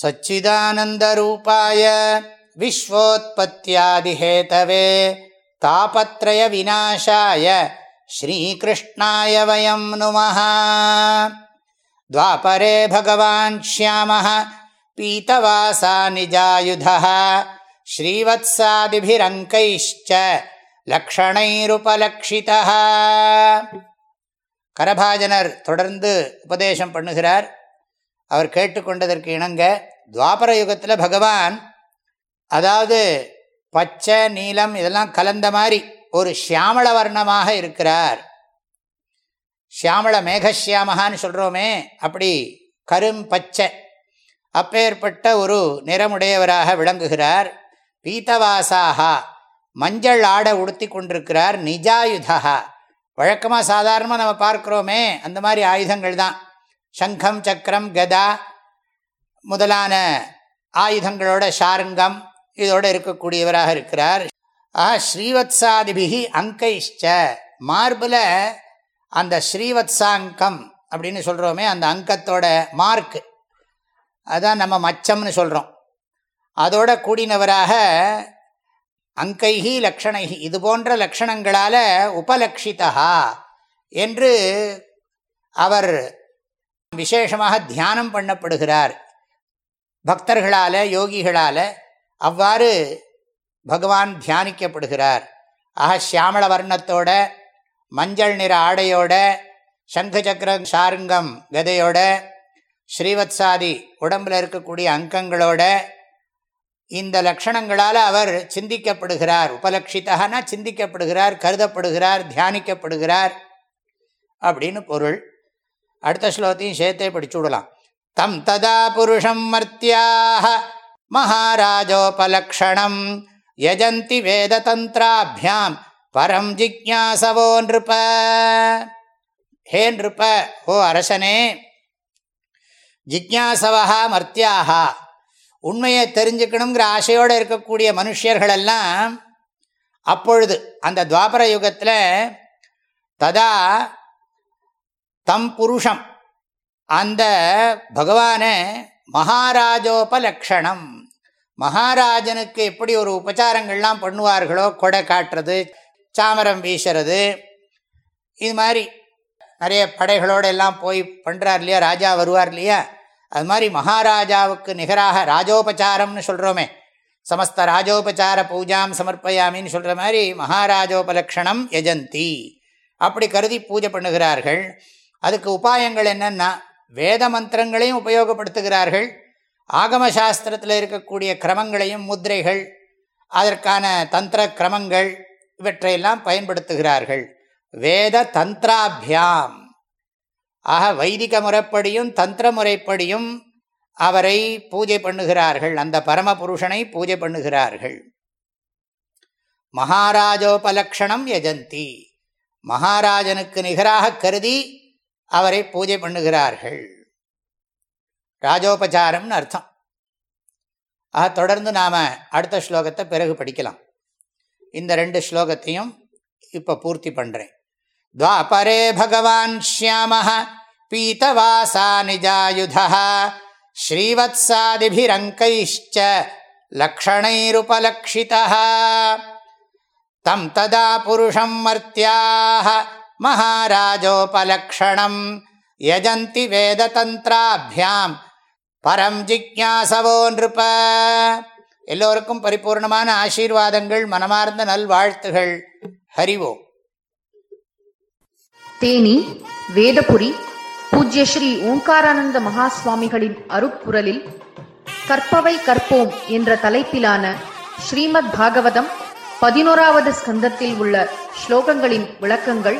सच्चिदानन्दरूपाय विश्वोत्पत्त्यादिहेतवे तापत्रयविनाशाय श्रीकृष्णाय वयं नुमः द्वापरे भगवान् श्यामः पीतवासा निजायुधः श्रीवत्सादिभिरङ्कैश्च லக்ஷணைருபலக்ஷிதா கரபாஜனர் தொடர்ந்து உபதேசம் பண்ணுகிறார் அவர் கேட்டுக்கொண்டதற்கு இணங்க துவாபர யுகத்தில் பகவான் அதாவது பச்சை நீலம் இதெல்லாம் கலந்த மாதிரி ஒரு சியாமள வர்ணமாக இருக்கிறார். சியாமள மேகசியாமகான்னு சொல்கிறோமே அப்படி கரும் பச்சை அப்பேற்பட்ட ஒரு நிறமுடையவராக விளங்குகிறார். பீத்தவாசாகா மஞ்சள் ஆடை உடுத்தி கொண்டிருக்கிறார் நிஜாயுதா வழக்கமாக சாதாரணமாக நம்ம பார்க்குறோமே அந்த மாதிரி ஆயுதங்கள் தான். சங்கம் சக்கரம் கதா முதலான ஆயுதங்களோட ஷாருங்கம் இதோடு இருக்கக்கூடியவராக இருக்கிறார். ஆ ஸ்ரீவத்சாதிபிகி அங்கைஷ்ட மார்பில் அந்த ஸ்ரீவத்சாங்கம் அப்படின்னு சொல்கிறோமே அந்த அங்கத்தோட மார்க்கு அதான் நம்ம மச்சம்னு சொல்கிறோம் அதோட கூடினவராக அங்கைகி லக்ஷணைகி இது போன்ற லக்ஷணங்களால் உபலக்ஷிதா என்று அவர் விசேஷமாக தியானம் பண்ணப்படுகிறார். பக்தர்களால் யோகிகளால் அவ்வாறு பகவான் தியானிக்கப்படுகிறார். ஆக சியாமள வர்ணத்தோட மஞ்சள் நிற ஆடையோட சங்கு சக்கரம் சாருங்கம் கதையோட ஸ்ரீவத்சாதி உடம்பில் இருக்கக்கூடிய அங்கங்களோட இந்த லக்ஷணங்களால் அவர் சிந்திக்கப்படுகிறார். உபலட்சித்தகனா சிந்திக்கப்படுகிறார் கருதப்படுகிறார் தியானிக்கப்படுகிறார் அப்படின்னு பொருள். அடுத்த ஸ்லோகத்தையும் சேர்த்தே படிச்சு விடலாம். தம் ததா புருஷம் மர்த்தியாக மகாராஜோபலக்ஷணம் யஜந்தி வேததந்திராபியாம் பரம் ஜிக்யாசவோ நிருப. ஹே நிருப ஓ அரசனே ஜிக்யாசவா மர்த்தியாக உண்மையை தெரிஞ்சுக்கணுங்கிற ஆசையோடு இருக்கக்கூடிய மனுஷர்களெல்லாம் அப்பொழுது அந்த துவாபர யுகத்தில் ததா தம் புருஷம். அந்த பகவானை மகாராஜோபலக்ஷணம். மகாராஜனுக்கு எப்படி ஒரு உபச்சாரங்கள்லாம் பண்ணுவார்களோ கொடை காட்டுறது சாமரம் வீசுறது இது மாதிரி நிறைய படைகளோடு எல்லாம் போய் பண்ணுறார் இல்லையா ராஜா வருவார் இல்லையா? அது மாதிரி மகாராஜாவுக்கு நிகராக ராஜோபச்சாரம்னு சொல்கிறோமே சமஸ்த ராஜோபச்சார பூஜாம் சமர்ப்பயாமின்னு சொல்கிற மாதிரி மகாராஜோபலக்ஷணம் எஜந்தி அப்படி கருதி பூஜை பண்ணுகிறார்கள். அதுக்கு உபாயங்கள் என்னென்னா வேத மந்திரங்களையும் உபயோகப்படுத்துகிறார்கள். ஆகம சாஸ்திரத்தில் இருக்கக்கூடிய கிரமங்களையும் முத்திரைகள் அதற்கான தந்திர கிரமங்கள் இவற்றையெல்லாம் பயன்படுத்துகிறார்கள். வேத தந்திராபியாம். ஆக வைதிக முறைப்படியும் தந்திர முறைப்படியும் அவரை பூஜை பண்ணுகிறார்கள். அந்த பரமபுருஷனை பூஜை பண்ணுகிறார்கள். மகாராஜோபலக்ஷணம் யஜந்தி. மகாராஜனுக்கு நிகராக கருதி அவரை பூஜை பண்ணுகிறார்கள் ராஜோபச்சாரம்னு அர்த்தம் ஆக தொடர்ந்து நாம் அடுத்த ஸ்லோகத்தை பிறகு படிக்கலாம் இந்த ரெண்டு ஸ்லோகத்தையும் இப்போ பூர்த்தி பண்ணுறேன் द्वापरे भगवान् श्यामः पीतवासा निजायुधः श्रीवत्सादिभिरङ्कैश्च लक्षणैरुपलक्षितः तं तदा पुरुषं मर्त्याः மகாராஜோபலக்ஷணம். யஜந்தி வேததந்திராபியாம். பரம் ஜிக்யாசவோ நிருப. எல்லோருக்கும் பரிபூர்ணமான ஆசீர்வாதங்கள் மனமார்ந்த நல்வாழ்த்துகள். ஹரிவோம் தேனி வேதபுரி பூஜ்ய ஸ்ரீ ஓங்காரானந்த மகா சுவாமிகளின் அருப்புரலில் கற்பவை கற்போம் என்ற தலைப்பிலான ஸ்ரீமத் பாகவதம் பதினோராவது ஸ்கந்தத்தில் உள்ள ஸ்லோகங்களின் விளக்கங்கள்